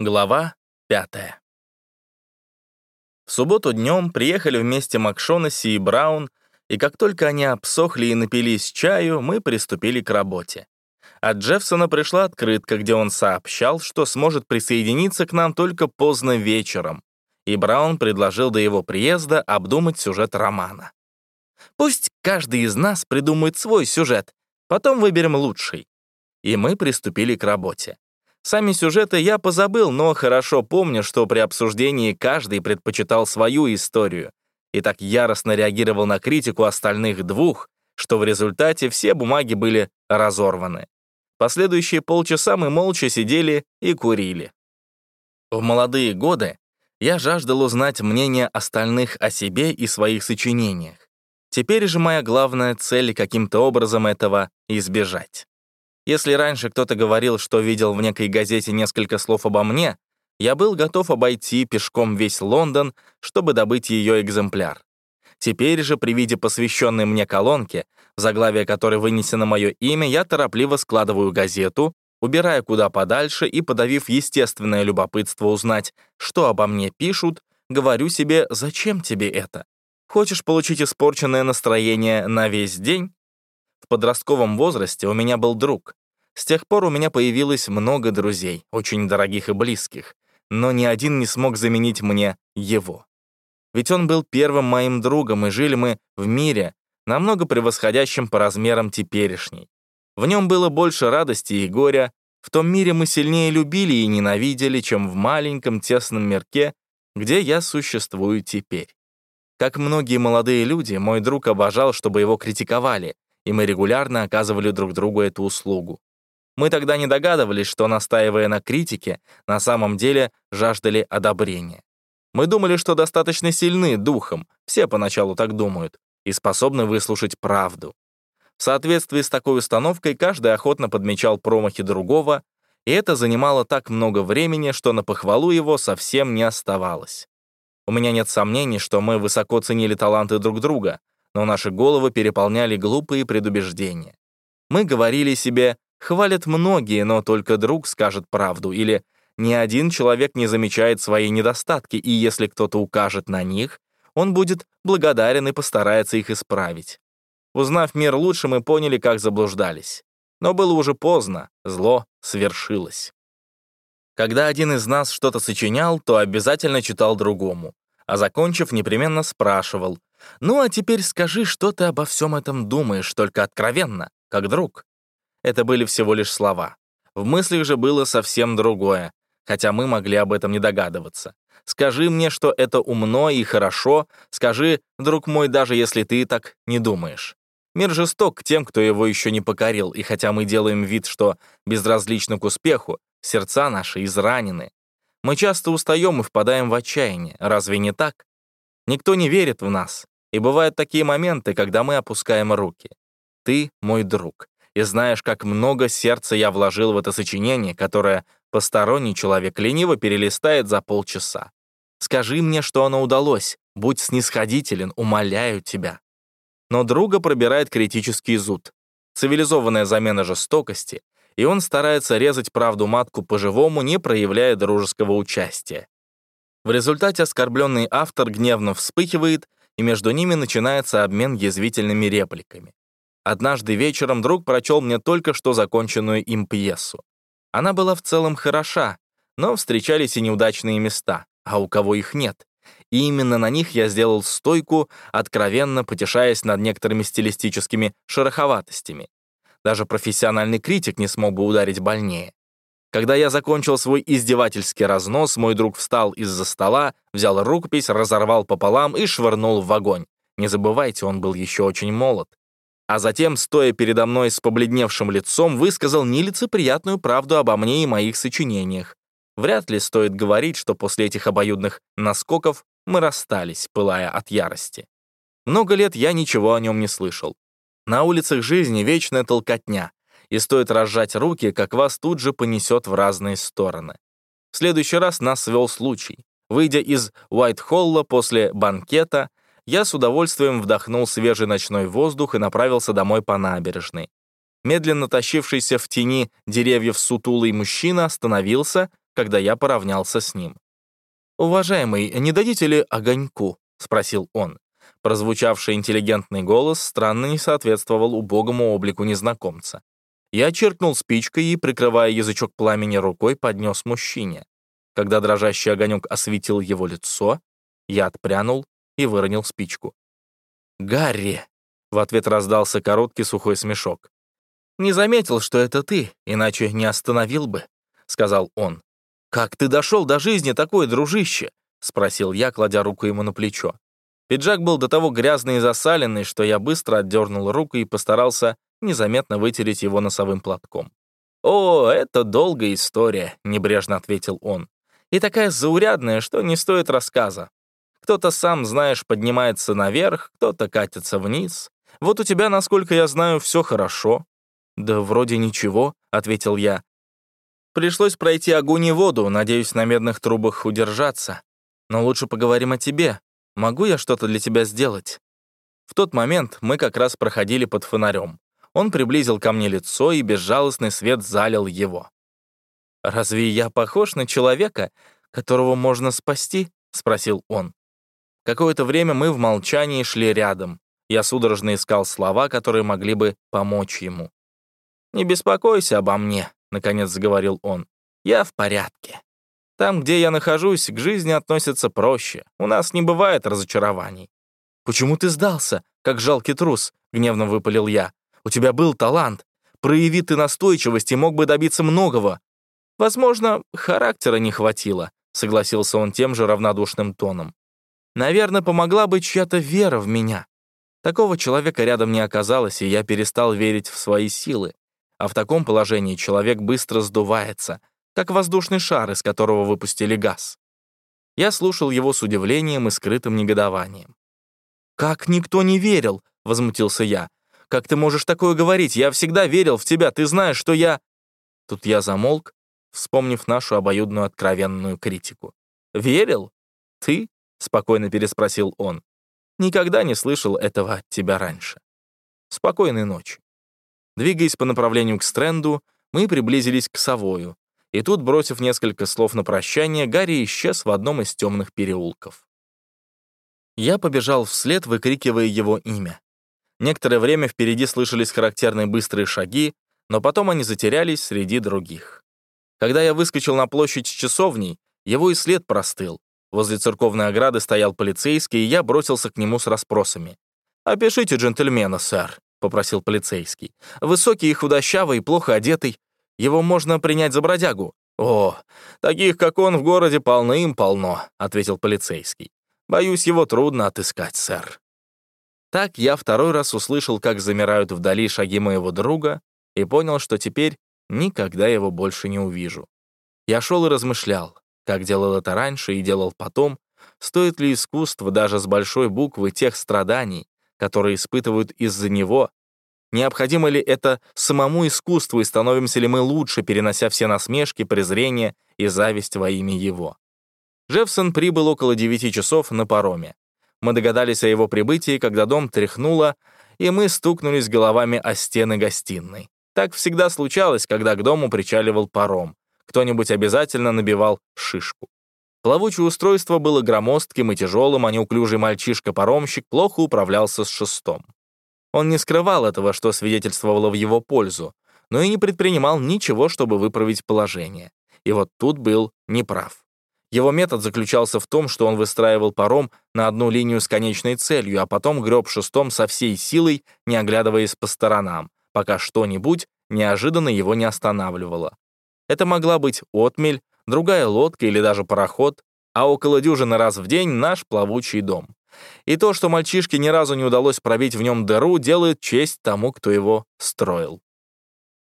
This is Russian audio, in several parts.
Глава пятая. В субботу днем приехали вместе Макшонаси и Браун, и как только они обсохли и напились чаю, мы приступили к работе. От Джеффсона пришла открытка, где он сообщал, что сможет присоединиться к нам только поздно вечером, и Браун предложил до его приезда обдумать сюжет романа. «Пусть каждый из нас придумает свой сюжет, потом выберем лучший». И мы приступили к работе. Сами сюжеты я позабыл, но хорошо помню, что при обсуждении каждый предпочитал свою историю и так яростно реагировал на критику остальных двух, что в результате все бумаги были разорваны. Последующие полчаса мы молча сидели и курили. В молодые годы я жаждал узнать мнение остальных о себе и своих сочинениях. Теперь же моя главная цель каким-то образом этого избежать. Если раньше кто-то говорил, что видел в некой газете несколько слов обо мне, я был готов обойти пешком весь Лондон, чтобы добыть ее экземпляр. Теперь же, при виде посвященной мне колонки, заглавие которой вынесено мое имя, я торопливо складываю газету, убирая куда подальше и, подавив естественное любопытство узнать, что обо мне пишут, говорю себе, зачем тебе это? Хочешь получить испорченное настроение на весь день? В подростковом возрасте у меня был друг. С тех пор у меня появилось много друзей, очень дорогих и близких, но ни один не смог заменить мне его. Ведь он был первым моим другом, и жили мы в мире, намного превосходящем по размерам теперешней. В нем было больше радости и горя, в том мире мы сильнее любили и ненавидели, чем в маленьком тесном мирке, где я существую теперь. Как многие молодые люди, мой друг обожал, чтобы его критиковали, и мы регулярно оказывали друг другу эту услугу. Мы тогда не догадывались, что, настаивая на критике, на самом деле жаждали одобрения. Мы думали, что достаточно сильны духом, все поначалу так думают, и способны выслушать правду. В соответствии с такой установкой каждый охотно подмечал промахи другого, и это занимало так много времени, что на похвалу его совсем не оставалось. У меня нет сомнений, что мы высоко ценили таланты друг друга, но наши головы переполняли глупые предубеждения. Мы говорили себе «хвалят многие, но только друг скажет правду» или «ни один человек не замечает свои недостатки, и если кто-то укажет на них, он будет благодарен и постарается их исправить». Узнав мир лучше, мы поняли, как заблуждались. Но было уже поздно, зло свершилось. Когда один из нас что-то сочинял, то обязательно читал другому, а закончив, непременно спрашивал, «Ну, а теперь скажи, что ты обо всем этом думаешь, только откровенно, как друг». Это были всего лишь слова. В мыслях же было совсем другое, хотя мы могли об этом не догадываться. «Скажи мне, что это умно и хорошо, скажи, друг мой, даже если ты так не думаешь». Мир жесток к тем, кто его еще не покорил, и хотя мы делаем вид, что безразличны к успеху, сердца наши изранены. Мы часто устаем и впадаем в отчаяние, разве не так? Никто не верит в нас, и бывают такие моменты, когда мы опускаем руки. Ты мой друг, и знаешь, как много сердца я вложил в это сочинение, которое посторонний человек лениво перелистает за полчаса. Скажи мне, что оно удалось, будь снисходителен, умоляю тебя. Но друга пробирает критический зуд. Цивилизованная замена жестокости, и он старается резать правду матку по-живому, не проявляя дружеского участия. В результате оскорбленный автор гневно вспыхивает и между ними начинается обмен язвительными репликами. Однажды вечером друг прочел мне только что законченную им пьесу. Она была в целом хороша, но встречались и неудачные места, а у кого их нет. И именно на них я сделал стойку, откровенно потешаясь над некоторыми стилистическими шероховатостями. Даже профессиональный критик не смог бы ударить больнее. Когда я закончил свой издевательский разнос, мой друг встал из-за стола, взял рукопись, разорвал пополам и швырнул в огонь. Не забывайте, он был еще очень молод. А затем, стоя передо мной с побледневшим лицом, высказал нелицеприятную правду обо мне и моих сочинениях. Вряд ли стоит говорить, что после этих обоюдных наскоков мы расстались, пылая от ярости. Много лет я ничего о нем не слышал. На улицах жизни вечная толкотня и стоит разжать руки, как вас тут же понесет в разные стороны. В следующий раз нас свел случай. Выйдя из Уайт-Холла после банкета, я с удовольствием вдохнул свежий ночной воздух и направился домой по набережной. Медленно тащившийся в тени деревьев сутулый мужчина остановился, когда я поравнялся с ним. «Уважаемый, не дадите ли огоньку?» — спросил он. Прозвучавший интеллигентный голос странно не соответствовал убогому облику незнакомца. Я черкнул спичкой и, прикрывая язычок пламени рукой, поднес мужчине. Когда дрожащий огонек осветил его лицо, я отпрянул и выронил спичку. «Гарри!» — в ответ раздался короткий сухой смешок. «Не заметил, что это ты, иначе не остановил бы», — сказал он. «Как ты дошел до жизни такой, дружище?» — спросил я, кладя руку ему на плечо. Пиджак был до того грязный и засаленный, что я быстро отдернул руку и постарался незаметно вытереть его носовым платком. «О, это долгая история», — небрежно ответил он. «И такая заурядная, что не стоит рассказа. Кто-то сам, знаешь, поднимается наверх, кто-то катится вниз. Вот у тебя, насколько я знаю, все хорошо». «Да вроде ничего», — ответил я. «Пришлось пройти огонь и воду, надеюсь, на медных трубах удержаться. Но лучше поговорим о тебе. Могу я что-то для тебя сделать?» В тот момент мы как раз проходили под фонарем. Он приблизил ко мне лицо, и безжалостный свет залил его. «Разве я похож на человека, которого можно спасти?» — спросил он. Какое-то время мы в молчании шли рядом. Я судорожно искал слова, которые могли бы помочь ему. «Не беспокойся обо мне», — наконец заговорил он. «Я в порядке. Там, где я нахожусь, к жизни относятся проще. У нас не бывает разочарований». «Почему ты сдался, как жалкий трус?» — гневно выпалил я. «У тебя был талант. Прояви ты настойчивость и мог бы добиться многого». «Возможно, характера не хватило», — согласился он тем же равнодушным тоном. «Наверное, помогла бы чья-то вера в меня. Такого человека рядом не оказалось, и я перестал верить в свои силы. А в таком положении человек быстро сдувается — как воздушный шар, из которого выпустили газ. Я слушал его с удивлением и скрытым негодованием. «Как никто не верил?» — возмутился я. «Как ты можешь такое говорить? Я всегда верил в тебя, ты знаешь, что я...» Тут я замолк, вспомнив нашу обоюдную откровенную критику. «Верил? Ты?» — спокойно переспросил он. «Никогда не слышал этого от тебя раньше. Спокойной ночи». Двигаясь по направлению к стренду, мы приблизились к Савою, и тут, бросив несколько слов на прощание, Гарри исчез в одном из темных переулков. Я побежал вслед, выкрикивая его имя. Некоторое время впереди слышались характерные быстрые шаги, но потом они затерялись среди других. Когда я выскочил на площадь с часовней, его и след простыл. Возле церковной ограды стоял полицейский, и я бросился к нему с расспросами. «Опишите джентльмена, сэр», — попросил полицейский. «Высокий и худощавый, плохо одетый, его можно принять за бродягу». «О, таких, как он, в городе полным-полно», — ответил полицейский. «Боюсь, его трудно отыскать, сэр». Так я второй раз услышал, как замирают вдали шаги моего друга, и понял, что теперь никогда его больше не увижу. Я шел и размышлял, как делал это раньше и делал потом, стоит ли искусство даже с большой буквы тех страданий, которые испытывают из-за него, Необходимо ли это самому искусству, и становимся ли мы лучше, перенося все насмешки, презрение и зависть во имя его? Джеффсон прибыл около 9 часов на пароме. Мы догадались о его прибытии, когда дом тряхнуло, и мы стукнулись головами о стены гостиной. Так всегда случалось, когда к дому причаливал паром. Кто-нибудь обязательно набивал шишку. Плавучее устройство было громоздким и тяжелым, а неуклюжий мальчишка-паромщик плохо управлялся с шестом. Он не скрывал этого, что свидетельствовало в его пользу, но и не предпринимал ничего, чтобы выправить положение. И вот тут был неправ. Его метод заключался в том, что он выстраивал паром на одну линию с конечной целью, а потом греб шестом со всей силой, не оглядываясь по сторонам, пока что-нибудь неожиданно его не останавливало. Это могла быть отмель, другая лодка или даже пароход, а около дюжины раз в день наш плавучий дом. И то, что мальчишке ни разу не удалось пробить в нем дыру, делает честь тому, кто его строил.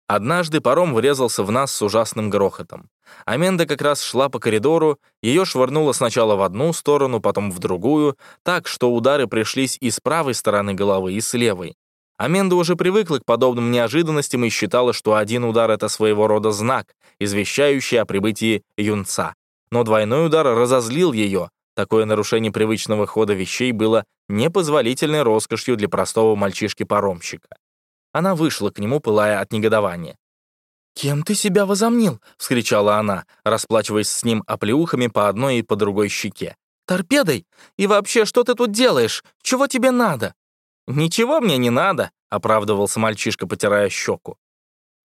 Однажды паром врезался в нас с ужасным грохотом. Аменда как раз шла по коридору, ее швырнуло сначала в одну сторону, потом в другую, так, что удары пришлись и с правой стороны головы, и с левой. Аменда уже привыкла к подобным неожиданностям и считала, что один удар — это своего рода знак, извещающий о прибытии юнца. Но двойной удар разозлил ее, Такое нарушение привычного хода вещей было непозволительной роскошью для простого мальчишки-паромщика. Она вышла к нему, пылая от негодования. «Кем ты себя возомнил?» — вскричала она, расплачиваясь с ним оплеухами по одной и по другой щеке. «Торпедой? И вообще, что ты тут делаешь? Чего тебе надо?» «Ничего мне не надо», — оправдывался мальчишка, потирая щеку.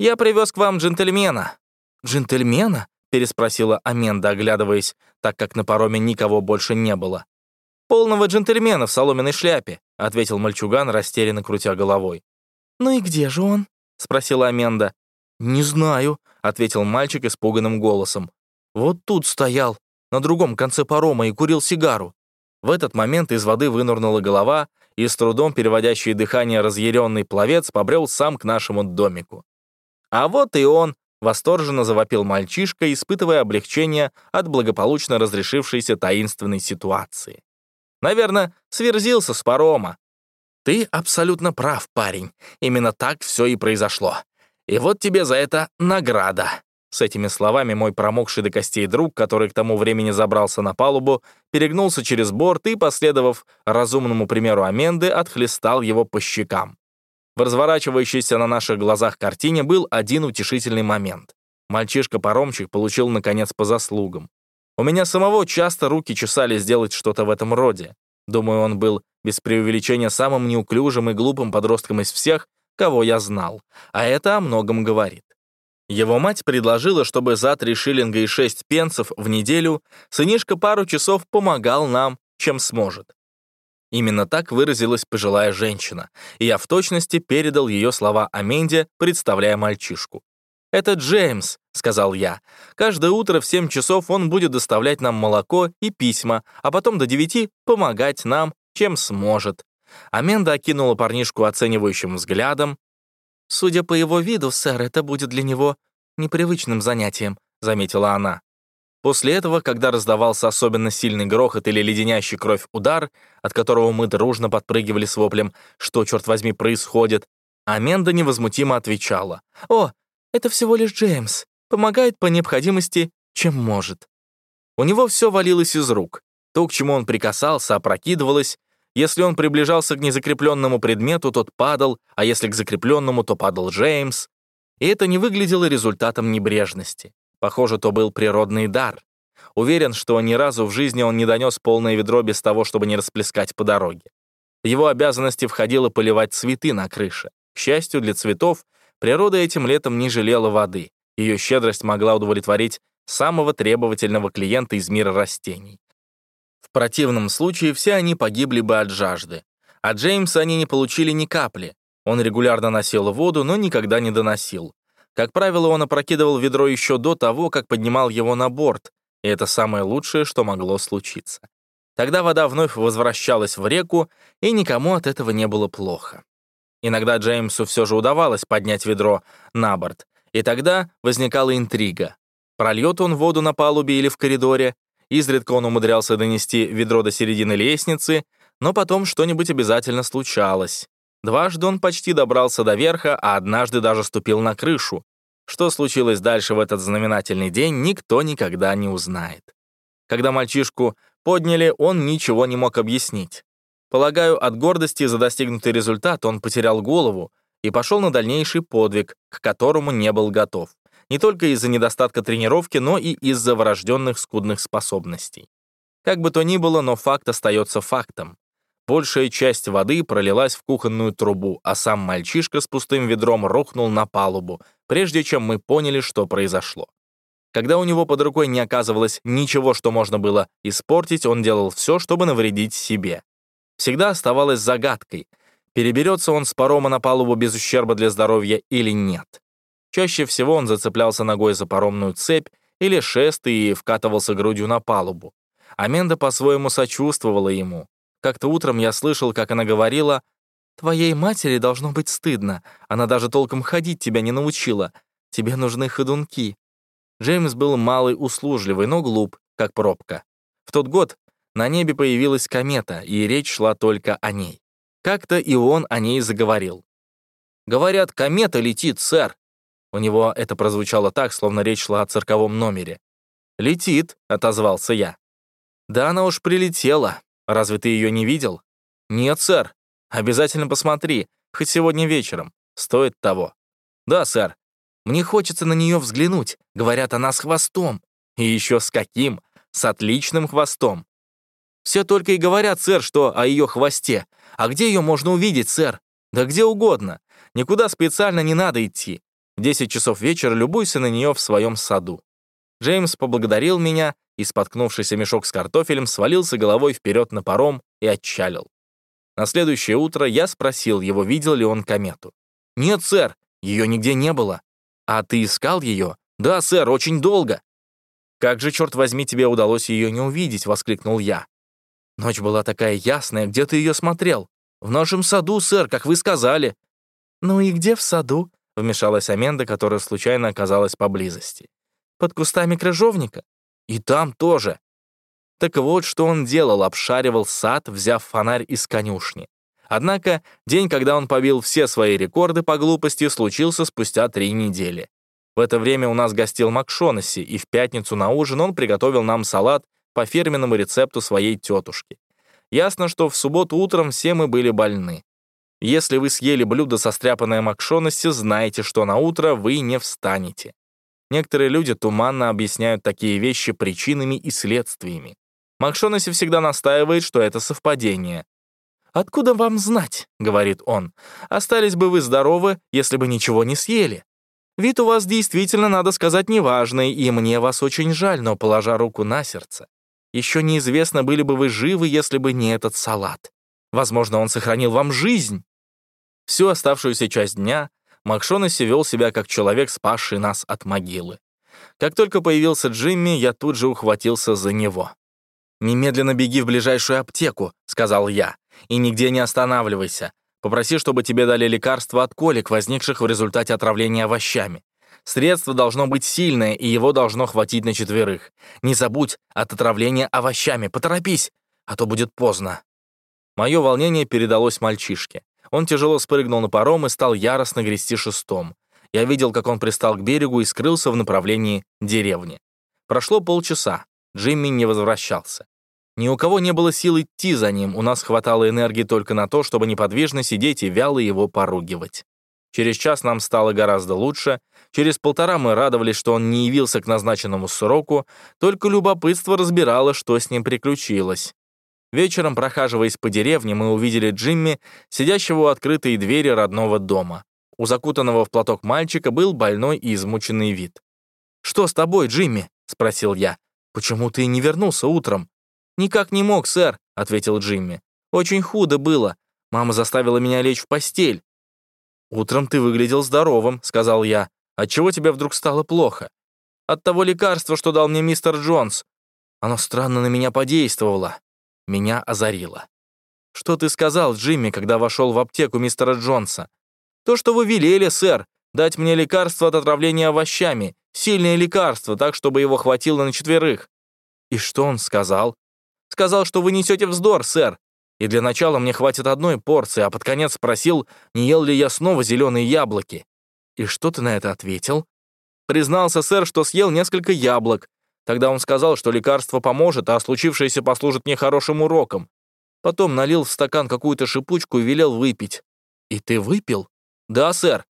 «Я привез к вам джентльмена». «Джентльмена?» — переспросила Аменда, оглядываясь, так как на пароме никого больше не было. «Полного джентльмена в соломенной шляпе», — ответил мальчуган, растерянно крутя головой. «Ну и где же он?» — спросила Аменда. «Не знаю», — ответил мальчик испуганным голосом. «Вот тут стоял, на другом конце парома, и курил сигару». В этот момент из воды вынырнула голова, и с трудом переводящий дыхание разъяренный пловец побрел сам к нашему домику. «А вот и он!» — восторженно завопил мальчишка, испытывая облегчение от благополучно разрешившейся таинственной ситуации. Наверное, сверзился с парома. Ты абсолютно прав, парень. Именно так все и произошло. И вот тебе за это награда. С этими словами мой промокший до костей друг, который к тому времени забрался на палубу, перегнулся через борт и, последовав разумному примеру Аменды, отхлестал его по щекам. В разворачивающейся на наших глазах картине был один утешительный момент. Мальчишка-паромчик получил, наконец, по заслугам. У меня самого часто руки чесали сделать что-то в этом роде. Думаю, он был без преувеличения самым неуклюжим и глупым подростком из всех, кого я знал, а это о многом говорит. Его мать предложила, чтобы за три шиллинга и шесть пенсов в неделю сынишка пару часов помогал нам, чем сможет. Именно так выразилась пожилая женщина, и я в точности передал ее слова о представляя мальчишку. «Это Джеймс», — сказал я. «Каждое утро в 7 часов он будет доставлять нам молоко и письма, а потом до 9 помогать нам, чем сможет». Аменда окинула парнишку оценивающим взглядом. «Судя по его виду, сэр, это будет для него непривычным занятием», — заметила она. После этого, когда раздавался особенно сильный грохот или леденящий кровь удар, от которого мы дружно подпрыгивали с воплем «Что, черт возьми, происходит?», Аменда невозмутимо отвечала «О, это всего лишь Джеймс. Помогает по необходимости, чем может. У него все валилось из рук. То, к чему он прикасался, опрокидывалось. Если он приближался к незакрепленному предмету, тот падал, а если к закрепленному, то падал Джеймс. И это не выглядело результатом небрежности. Похоже, то был природный дар. Уверен, что ни разу в жизни он не донес полное ведро без того, чтобы не расплескать по дороге. Его обязанности входило поливать цветы на крыше. К счастью для цветов, Природа этим летом не жалела воды. Ее щедрость могла удовлетворить самого требовательного клиента из мира растений. В противном случае все они погибли бы от жажды. А Джеймса они не получили ни капли. Он регулярно носил воду, но никогда не доносил. Как правило, он опрокидывал ведро еще до того, как поднимал его на борт, и это самое лучшее, что могло случиться. Тогда вода вновь возвращалась в реку, и никому от этого не было плохо. Иногда Джеймсу все же удавалось поднять ведро на борт, и тогда возникала интрига. Прольет он воду на палубе или в коридоре, изредка он умудрялся донести ведро до середины лестницы, но потом что-нибудь обязательно случалось. Дважды он почти добрался до верха, а однажды даже ступил на крышу. Что случилось дальше в этот знаменательный день, никто никогда не узнает. Когда мальчишку подняли, он ничего не мог объяснить. Полагаю, от гордости за достигнутый результат он потерял голову и пошел на дальнейший подвиг, к которому не был готов. Не только из-за недостатка тренировки, но и из-за врожденных скудных способностей. Как бы то ни было, но факт остается фактом. Большая часть воды пролилась в кухонную трубу, а сам мальчишка с пустым ведром рухнул на палубу, прежде чем мы поняли, что произошло. Когда у него под рукой не оказывалось ничего, что можно было испортить, он делал все, чтобы навредить себе всегда оставалось загадкой, переберется он с парома на палубу без ущерба для здоровья или нет. Чаще всего он зацеплялся ногой за паромную цепь или шест и вкатывался грудью на палубу. Аменда по-своему сочувствовала ему. Как-то утром я слышал, как она говорила, «Твоей матери должно быть стыдно. Она даже толком ходить тебя не научила. Тебе нужны ходунки». Джеймс был малый услужливый, но глуп, как пробка. В тот год на небе появилась комета, и речь шла только о ней. Как-то и он о ней заговорил. «Говорят, комета летит, сэр!» У него это прозвучало так, словно речь шла о цирковом номере. «Летит», — отозвался я. «Да она уж прилетела. Разве ты ее не видел?» «Нет, сэр. Обязательно посмотри, хоть сегодня вечером. Стоит того». «Да, сэр. Мне хочется на нее взглянуть. Говорят, она с хвостом. И еще с каким? С отличным хвостом. Все только и говорят, сэр, что о ее хвосте. А где ее можно увидеть, сэр? Да где угодно. Никуда специально не надо идти. В 10 часов вечера любуйся на нее в своем саду. Джеймс поблагодарил меня и, споткнувшийся мешок с картофелем, свалился головой вперед на паром и отчалил. На следующее утро я спросил его, видел ли он комету. «Нет, сэр, ее нигде не было». «А ты искал ее?» «Да, сэр, очень долго». «Как же, черт возьми, тебе удалось ее не увидеть?» — воскликнул я. «Ночь была такая ясная, где ты ее смотрел?» «В нашем саду, сэр, как вы сказали». «Ну и где в саду?» — вмешалась Аменда, которая случайно оказалась поблизости. «Под кустами крыжовника?» «И там тоже». Так вот, что он делал, обшаривал сад, взяв фонарь из конюшни. Однако день, когда он побил все свои рекорды по глупости, случился спустя три недели. В это время у нас гостил Макшонесси, и в пятницу на ужин он приготовил нам салат по фирменному рецепту своей тетушки. Ясно, что в субботу утром все мы были больны. Если вы съели блюдо со стряпанной Макшонесси, знайте, что на утро вы не встанете. Некоторые люди туманно объясняют такие вещи причинами и следствиями. Макшонесси всегда настаивает, что это совпадение. «Откуда вам знать?» — говорит он. «Остались бы вы здоровы, если бы ничего не съели. Вид у вас действительно, надо сказать, неважный, и мне вас очень жаль, но, положа руку на сердце, еще неизвестно, были бы вы живы, если бы не этот салат. Возможно, он сохранил вам жизнь». Всю оставшуюся часть дня Макшонесси вел себя как человек, спасший нас от могилы. Как только появился Джимми, я тут же ухватился за него. «Немедленно беги в ближайшую аптеку», — сказал я. И нигде не останавливайся. Попроси, чтобы тебе дали лекарства от колик, возникших в результате отравления овощами. Средство должно быть сильное, и его должно хватить на четверых. Не забудь от отравления овощами, поторопись, а то будет поздно». Мое волнение передалось мальчишке. Он тяжело спрыгнул на паром и стал яростно грести шестом. Я видел, как он пристал к берегу и скрылся в направлении деревни. Прошло полчаса. Джимми не возвращался. Ни у кого не было сил идти за ним, у нас хватало энергии только на то, чтобы неподвижно сидеть и вяло его поругивать. Через час нам стало гораздо лучше, через полтора мы радовались, что он не явился к назначенному сроку, только любопытство разбирало, что с ним приключилось. Вечером, прохаживаясь по деревне, мы увидели Джимми, сидящего у открытой двери родного дома. У закутанного в платок мальчика был больной и измученный вид. «Что с тобой, Джимми?» — спросил я. «Почему ты не вернулся утром?» «Никак не мог, сэр», — ответил Джимми. «Очень худо было. Мама заставила меня лечь в постель». «Утром ты выглядел здоровым», — сказал я. «Отчего тебе вдруг стало плохо?» «От того лекарства, что дал мне мистер Джонс. Оно странно на меня подействовало. Меня озарило». «Что ты сказал, Джимми, когда вошел в аптеку мистера Джонса?» «То, что вы велели, сэр, дать мне лекарство от отравления овощами, сильное лекарство, так, чтобы его хватило на четверых». «И что он сказал?» Сказал, что вы несете вздор, сэр. И для начала мне хватит одной порции, а под конец спросил, не ел ли я снова зеленые яблоки. И что ты на это ответил? Признался, сэр, что съел несколько яблок. Тогда он сказал, что лекарство поможет, а случившееся послужит мне хорошим уроком. Потом налил в стакан какую-то шипучку и велел выпить. И ты выпил? Да, сэр.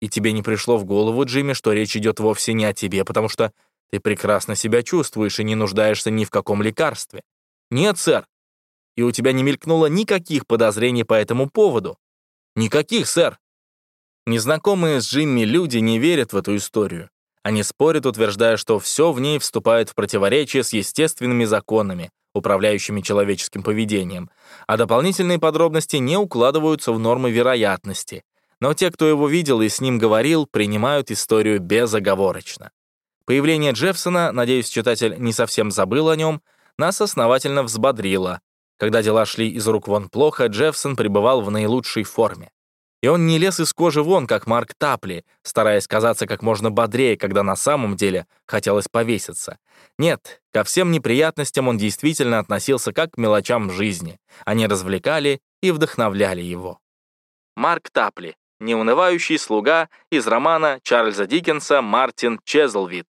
И тебе не пришло в голову, Джимми, что речь идет вовсе не о тебе, потому что ты прекрасно себя чувствуешь и не нуждаешься ни в каком лекарстве. «Нет, сэр». «И у тебя не мелькнуло никаких подозрений по этому поводу?» «Никаких, сэр». Незнакомые с Джимми люди не верят в эту историю. Они спорят, утверждая, что все в ней вступает в противоречие с естественными законами, управляющими человеческим поведением, а дополнительные подробности не укладываются в нормы вероятности. Но те, кто его видел и с ним говорил, принимают историю безоговорочно. Появление Джеффсона, надеюсь, читатель не совсем забыл о нем, нас основательно взбодрило. Когда дела шли из рук вон плохо, Джеффсон пребывал в наилучшей форме. И он не лез из кожи вон, как Марк Тапли, стараясь казаться как можно бодрее, когда на самом деле хотелось повеситься. Нет, ко всем неприятностям он действительно относился как к мелочам жизни. Они развлекали и вдохновляли его. Марк Тапли, неунывающий слуга из романа Чарльза Диккенса «Мартин Чезлвид».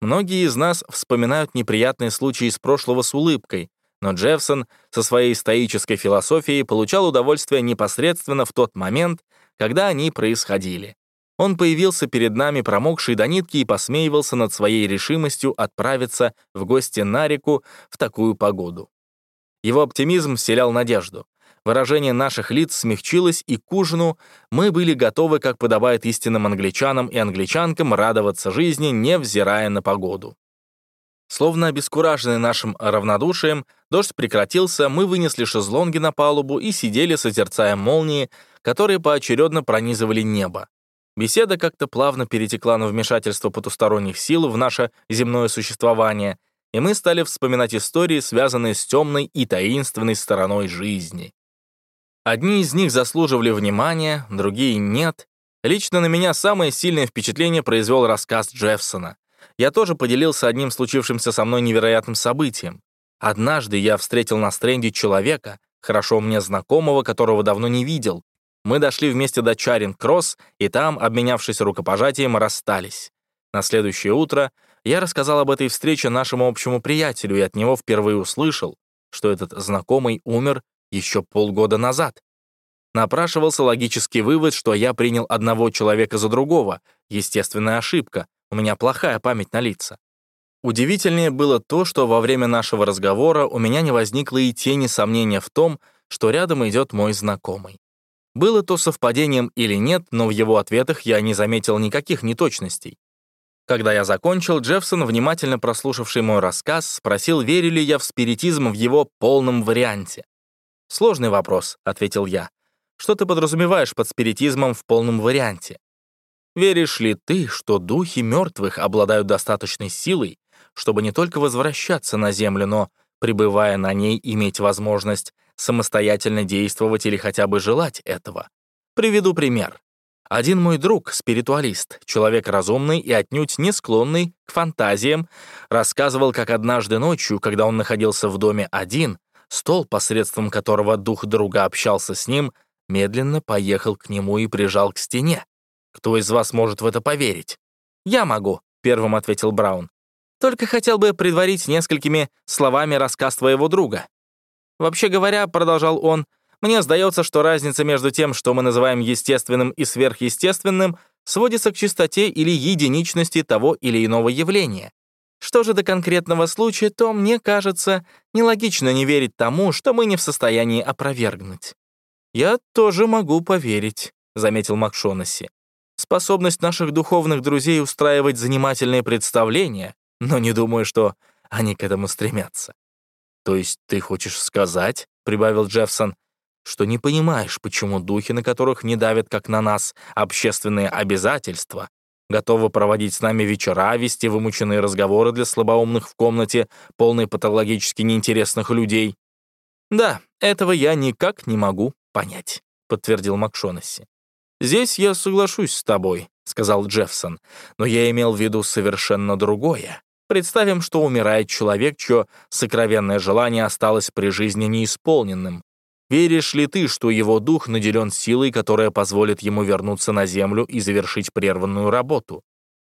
Многие из нас вспоминают неприятные случаи из прошлого с улыбкой, но Джеффсон со своей стоической философией получал удовольствие непосредственно в тот момент, когда они происходили. Он появился перед нами, промокший до нитки, и посмеивался над своей решимостью отправиться в гости на реку в такую погоду. Его оптимизм вселял надежду. Выражение наших лиц смягчилось, и к ужину мы были готовы, как подобает истинным англичанам и англичанкам, радоваться жизни, невзирая на погоду. Словно обескураженный нашим равнодушием, дождь прекратился, мы вынесли шезлонги на палубу и сидели, созерцая молнии, которые поочередно пронизывали небо. Беседа как-то плавно перетекла на вмешательство потусторонних сил в наше земное существование, и мы стали вспоминать истории, связанные с темной и таинственной стороной жизни. Одни из них заслуживали внимания, другие — нет. Лично на меня самое сильное впечатление произвел рассказ Джеффсона. Я тоже поделился одним случившимся со мной невероятным событием. Однажды я встретил на стренде человека, хорошо мне знакомого, которого давно не видел, мы дошли вместе до Чаринг-Кросс, и там, обменявшись рукопожатием, расстались. На следующее утро я рассказал об этой встрече нашему общему приятелю и от него впервые услышал, что этот знакомый умер еще полгода назад. Напрашивался логический вывод, что я принял одного человека за другого. Естественная ошибка. У меня плохая память на лица. Удивительнее было то, что во время нашего разговора у меня не возникло и тени сомнения в том, что рядом идет мой знакомый. Было то совпадением или нет, но в его ответах я не заметил никаких неточностей. Когда я закончил, Джеффсон, внимательно прослушавший мой рассказ, спросил, верю ли я в спиритизм в его полном варианте. «Сложный вопрос», — ответил я. «Что ты подразумеваешь под спиритизмом в полном варианте? Веришь ли ты, что духи мертвых обладают достаточной силой, чтобы не только возвращаться на Землю, но, пребывая на ней, иметь возможность самостоятельно действовать или хотя бы желать этого. Приведу пример. Один мой друг, спиритуалист, человек разумный и отнюдь не склонный к фантазиям, рассказывал, как однажды ночью, когда он находился в доме один, стол, посредством которого дух друга общался с ним, медленно поехал к нему и прижал к стене. Кто из вас может в это поверить? «Я могу», — первым ответил Браун. «Только хотел бы предварить несколькими словами рассказ твоего друга. Вообще говоря, продолжал он, мне сдается, что разница между тем, что мы называем естественным и сверхъестественным, сводится к чистоте или единичности того или иного явления. Что же до конкретного случая, то, мне кажется, нелогично не верить тому, что мы не в состоянии опровергнуть. «Я тоже могу поверить», — заметил Макшонесси. «Способность наших духовных друзей устраивать занимательные представления, но не думаю, что они к этому стремятся. «То есть ты хочешь сказать, — прибавил Джеффсон, — что не понимаешь, почему духи, на которых не давят, как на нас, общественные обязательства, готовы проводить с нами вечера, вести вымученные разговоры для слабоумных в комнате, полной патологически неинтересных людей?» «Да, этого я никак не могу понять», — подтвердил Макшонесси. «Здесь я соглашусь с тобой», — сказал Джеффсон, «но я имел в виду совершенно другое. Представим, что умирает человек, чье сокровенное желание осталось при жизни неисполненным. Веришь ли ты, что его дух наделен силой, которая позволит ему вернуться на Землю и завершить прерванную работу?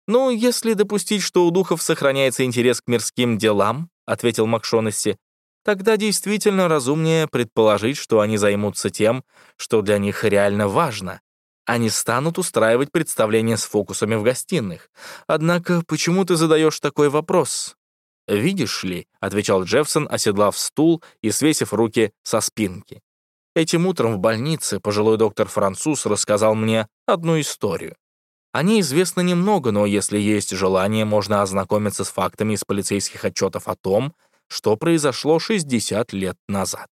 «Ну, если допустить, что у духов сохраняется интерес к мирским делам», ответил Макшонесси, тогда действительно разумнее предположить, что они займутся тем, что для них реально важно, они станут устраивать представления с фокусами в гостиных. Однако, почему ты задаешь такой вопрос? «Видишь ли», — отвечал Джеффсон, оседлав стул и свесив руки со спинки. Этим утром в больнице пожилой доктор-француз рассказал мне одну историю. О ней известно немного, но если есть желание, можно ознакомиться с фактами из полицейских отчетов о том, что произошло 60 лет назад.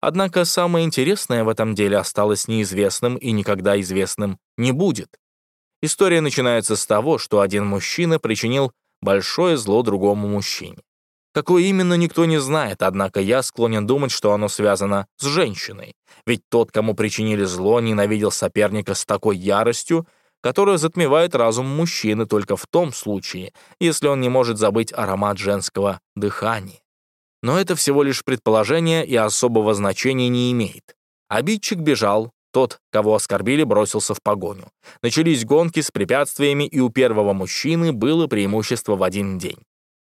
Однако самое интересное в этом деле осталось неизвестным и никогда известным не будет. История начинается с того, что один мужчина причинил большое зло другому мужчине. Какое именно, никто не знает, однако я склонен думать, что оно связано с женщиной. Ведь тот, кому причинили зло, ненавидел соперника с такой яростью, которая затмевает разум мужчины только в том случае, если он не может забыть аромат женского дыхания. Но это всего лишь предположение и особого значения не имеет. Обидчик бежал, тот, кого оскорбили, бросился в погоню. Начались гонки с препятствиями, и у первого мужчины было преимущество в один день.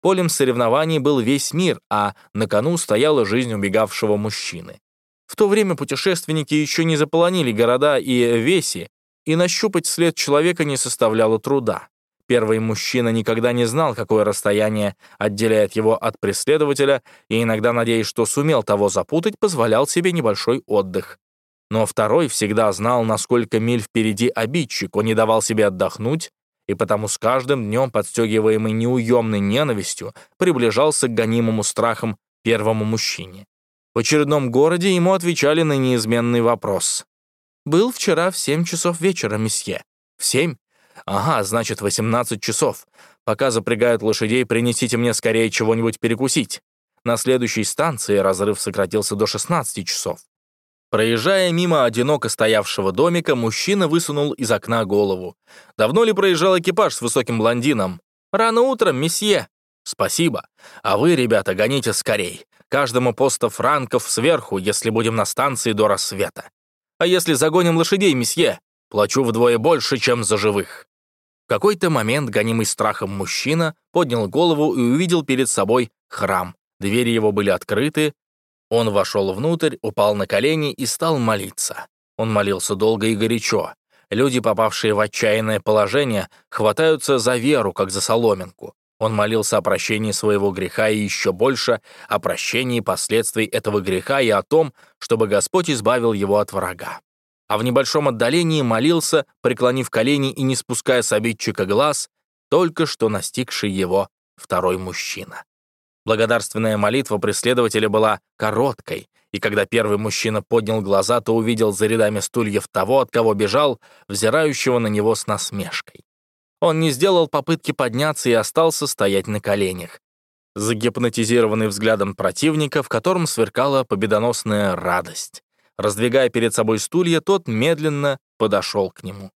Полем соревнований был весь мир, а на кону стояла жизнь убегавшего мужчины. В то время путешественники еще не заполонили города и веси, и нащупать след человека не составляло труда. Первый мужчина никогда не знал, какое расстояние отделяет его от преследователя, и иногда, надеясь, что сумел того запутать, позволял себе небольшой отдых. Но второй всегда знал, насколько миль впереди обидчик, он не давал себе отдохнуть, и потому с каждым днем, подстегиваемый неуемной ненавистью, приближался к гонимому страхом первому мужчине. В очередном городе ему отвечали на неизменный вопрос. «Был вчера в семь часов вечера, месье». «В семь? Ага, значит, 18 часов. Пока запрягают лошадей, принесите мне скорее чего-нибудь перекусить». На следующей станции разрыв сократился до 16 часов. Проезжая мимо одиноко стоявшего домика, мужчина высунул из окна голову. «Давно ли проезжал экипаж с высоким блондином?» «Рано утром, месье». «Спасибо. А вы, ребята, гоните скорей. Каждому по сто франков сверху, если будем на станции до рассвета. А если загоним лошадей, месье? Плачу вдвое больше, чем за живых». Какой-то момент гонимый страхом мужчина поднял голову и увидел перед собой храм. Двери его были открыты, он вошел внутрь, упал на колени и стал молиться. Он молился долго и горячо. Люди, попавшие в отчаянное положение, хватаются за веру, как за соломинку. Он молился о прощении своего греха и еще больше о прощении последствий этого греха и о том, чтобы Господь избавил его от врага. А в небольшом отдалении молился, преклонив колени и не спуская с обидчика глаз, только что настигший его второй мужчина. Благодарственная молитва преследователя была короткой, и когда первый мужчина поднял глаза, то увидел за рядами стульев того, от кого бежал, взирающего на него с насмешкой. Он не сделал попытки подняться и остался стоять на коленях, загипнотизированный взглядом противника, в котором сверкала победоносная радость. Раздвигая перед собой стулья, тот медленно подошел к нему.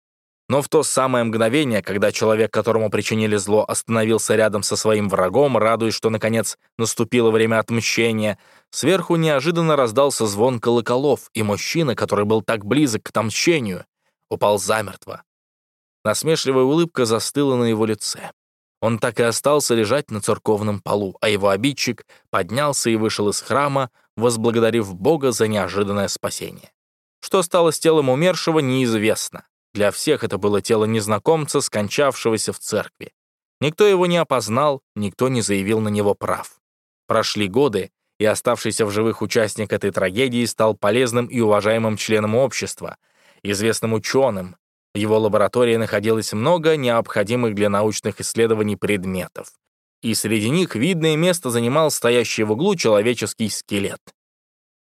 Но в то самое мгновение, когда человек, которому причинили зло, остановился рядом со своим врагом, радуясь, что, наконец, наступило время отмщения, сверху неожиданно раздался звон колоколов, и мужчина, который был так близок к отмщению, упал замертво. Насмешливая улыбка застыла на его лице. Он так и остался лежать на церковном полу, а его обидчик поднялся и вышел из храма, возблагодарив Бога за неожиданное спасение. Что стало с телом умершего, неизвестно. Для всех это было тело незнакомца, скончавшегося в церкви. Никто его не опознал, никто не заявил на него прав. Прошли годы, и оставшийся в живых участник этой трагедии стал полезным и уважаемым членом общества, известным ученым. В его лаборатории находилось много необходимых для научных исследований предметов. И среди них видное место занимал стоящий в углу человеческий скелет.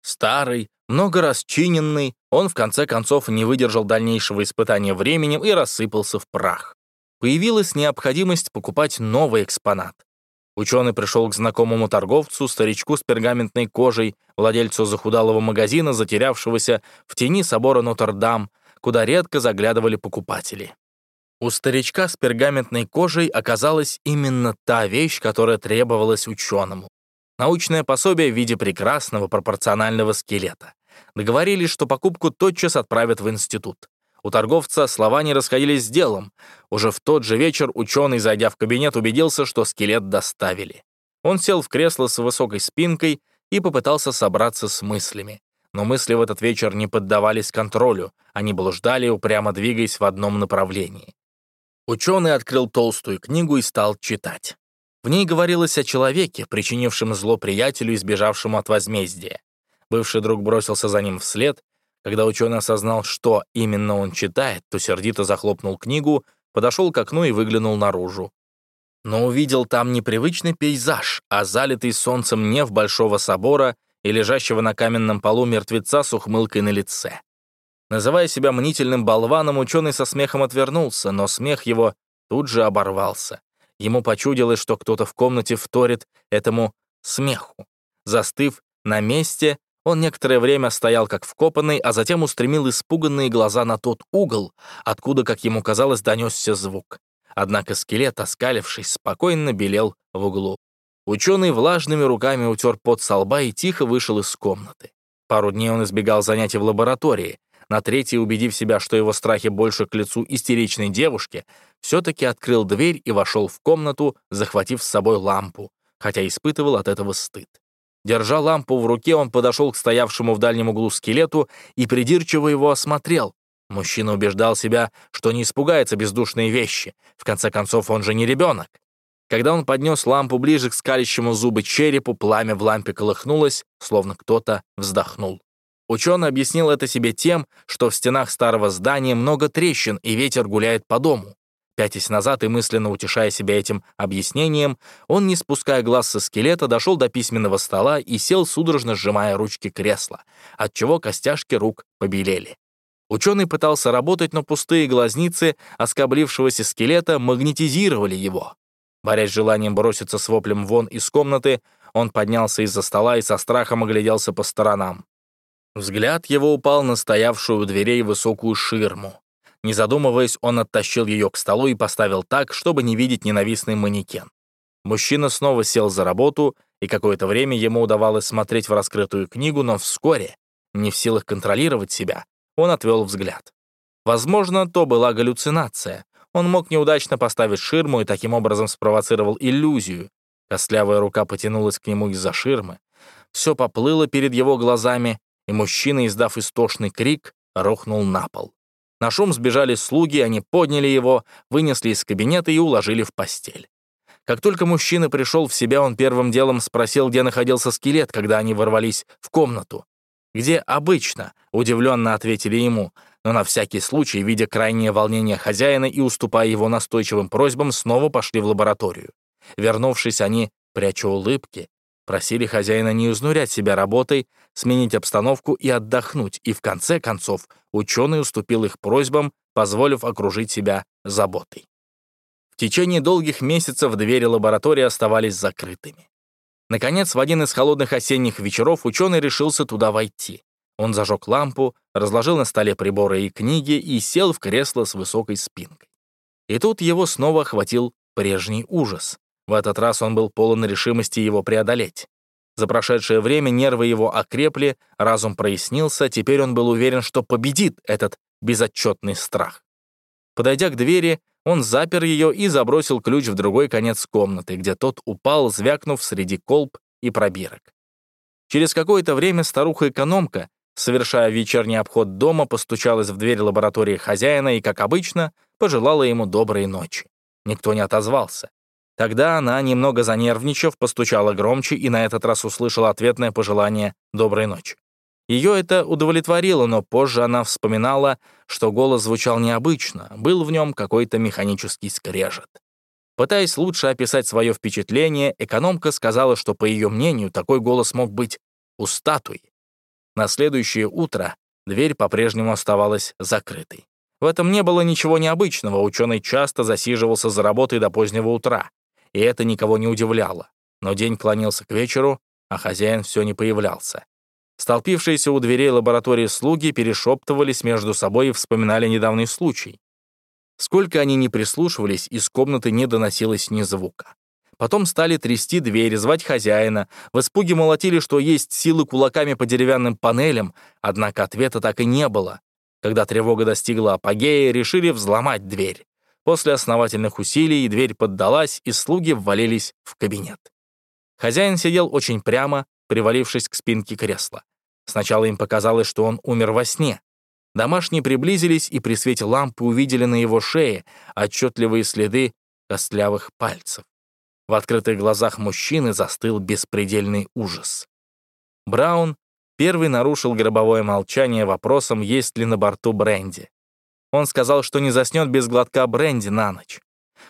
Старый, много раз чиненный, он в конце концов не выдержал дальнейшего испытания временем и рассыпался в прах. Появилась необходимость покупать новый экспонат. Ученый пришел к знакомому торговцу, старичку с пергаментной кожей, владельцу захудалого магазина, затерявшегося в тени собора Нотр-Дам, куда редко заглядывали покупатели. У старичка с пергаментной кожей оказалась именно та вещь, которая требовалась ученому. Научное пособие в виде прекрасного пропорционального скелета. Договорились, что покупку тотчас отправят в институт. У торговца слова не расходились с делом. Уже в тот же вечер ученый, зайдя в кабинет, убедился, что скелет доставили. Он сел в кресло с высокой спинкой и попытался собраться с мыслями. Но мысли в этот вечер не поддавались контролю, они блуждали, упрямо двигаясь в одном направлении. Ученый открыл толстую книгу и стал читать. В ней говорилось о человеке, причинившем зло приятелю, избежавшему от возмездия. Бывший друг бросился за ним вслед. Когда ученый осознал, что именно он читает, то сердито захлопнул книгу, подошел к окну и выглянул наружу. Но увидел там непривычный пейзаж, а залитый солнцем неф Большого собора и лежащего на каменном полу мертвеца с ухмылкой на лице. Называя себя мнительным болваном, ученый со смехом отвернулся, но смех его тут же оборвался. Ему почудилось, что кто-то в комнате вторит этому смеху. Застыв на месте, он некоторое время стоял как вкопанный, а затем устремил испуганные глаза на тот угол, откуда, как ему казалось, донесся звук. Однако скелет, оскалившись, спокойно белел в углу. Ученый влажными руками утер пот со лба и тихо вышел из комнаты. Пару дней он избегал занятий в лаборатории. На третий, убедив себя, что его страхи больше к лицу истеричной девушки, все-таки открыл дверь и вошел в комнату, захватив с собой лампу, хотя испытывал от этого стыд. Держа лампу в руке, он подошел к стоявшему в дальнем углу скелету и придирчиво его осмотрел. Мужчина убеждал себя, что не испугается бездушные вещи. В конце концов, он же не ребенок. Когда он поднес лампу ближе к скалящему зубы черепу, пламя в лампе колыхнулось, словно кто-то вздохнул. Ученый объяснил это себе тем, что в стенах старого здания много трещин, и ветер гуляет по дому. Пятясь назад и мысленно утешая себя этим объяснением, он, не спуская глаз со скелета, дошел до письменного стола и сел, судорожно сжимая ручки кресла, отчего костяшки рук побелели. Ученый пытался работать, но пустые глазницы оскоблившегося скелета магнетизировали его. Борясь с желанием броситься с воплем вон из комнаты, он поднялся из-за стола и со страхом огляделся по сторонам. Взгляд его упал на стоявшую у дверей высокую ширму. Не задумываясь, он оттащил ее к столу и поставил так, чтобы не видеть ненавистный манекен. Мужчина снова сел за работу, и какое-то время ему удавалось смотреть в раскрытую книгу, но вскоре, не в силах контролировать себя, он отвел взгляд. Возможно, то была галлюцинация. Он мог неудачно поставить ширму и таким образом спровоцировал иллюзию. Костлявая рука потянулась к нему из-за ширмы. Все поплыло перед его глазами, и мужчина, издав истошный крик, рухнул на пол. На шум сбежали слуги, они подняли его, вынесли из кабинета и уложили в постель. Как только мужчина пришел в себя, он первым делом спросил, где находился скелет, когда они ворвались в комнату. «Где обычно?» — удивленно ответили ему, но на всякий случай, видя крайнее волнение хозяина и уступая его настойчивым просьбам, снова пошли в лабораторию. Вернувшись, они, пряча улыбки, Просили хозяина не изнурять себя работой, сменить обстановку и отдохнуть, и в конце концов ученый уступил их просьбам, позволив окружить себя заботой. В течение долгих месяцев двери лаборатории оставались закрытыми. Наконец, в один из холодных осенних вечеров ученый решился туда войти. Он зажег лампу, разложил на столе приборы и книги и сел в кресло с высокой спинкой. И тут его снова охватил прежний ужас. В этот раз он был полон решимости его преодолеть. За прошедшее время нервы его окрепли, разум прояснился, теперь он был уверен, что победит этот безотчетный страх. Подойдя к двери, он запер ее и забросил ключ в другой конец комнаты, где тот упал, звякнув среди колб и пробирок. Через какое-то время старуха-экономка, совершая вечерний обход дома, постучалась в дверь лаборатории хозяина и, как обычно, пожелала ему доброй ночи. Никто не отозвался. Тогда она, немного занервничав, постучала громче и на этот раз услышала ответное пожелание «доброй ночи». Ее это удовлетворило, но позже она вспоминала, что голос звучал необычно, был в нем какой-то механический скрежет. Пытаясь лучше описать свое впечатление, экономка сказала, что, по ее мнению, такой голос мог быть у статуи. На следующее утро дверь по-прежнему оставалась закрытой. В этом не было ничего необычного, ученый часто засиживался за работой до позднего утра и это никого не удивляло. Но день клонился к вечеру, а хозяин все не появлялся. Столпившиеся у дверей лаборатории слуги перешептывались между собой и вспоминали недавний случай. Сколько они ни прислушивались, из комнаты не доносилось ни звука. Потом стали трясти двери, звать хозяина. В испуге молотили, что есть силы кулаками по деревянным панелям, однако ответа так и не было. Когда тревога достигла апогея, решили взломать дверь. После основательных усилий дверь поддалась, и слуги ввалились в кабинет. Хозяин сидел очень прямо, привалившись к спинке кресла. Сначала им показалось, что он умер во сне. Домашние приблизились и при свете лампы увидели на его шее отчетливые следы костлявых пальцев. В открытых глазах мужчины застыл беспредельный ужас. Браун первый нарушил гробовое молчание вопросом, есть ли на борту бренди. Он сказал, что не заснет без глотка бренди на ночь.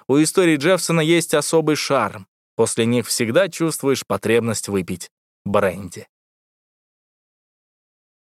У истории Джеффсона есть особый шарм. После них всегда чувствуешь потребность выпить бренди.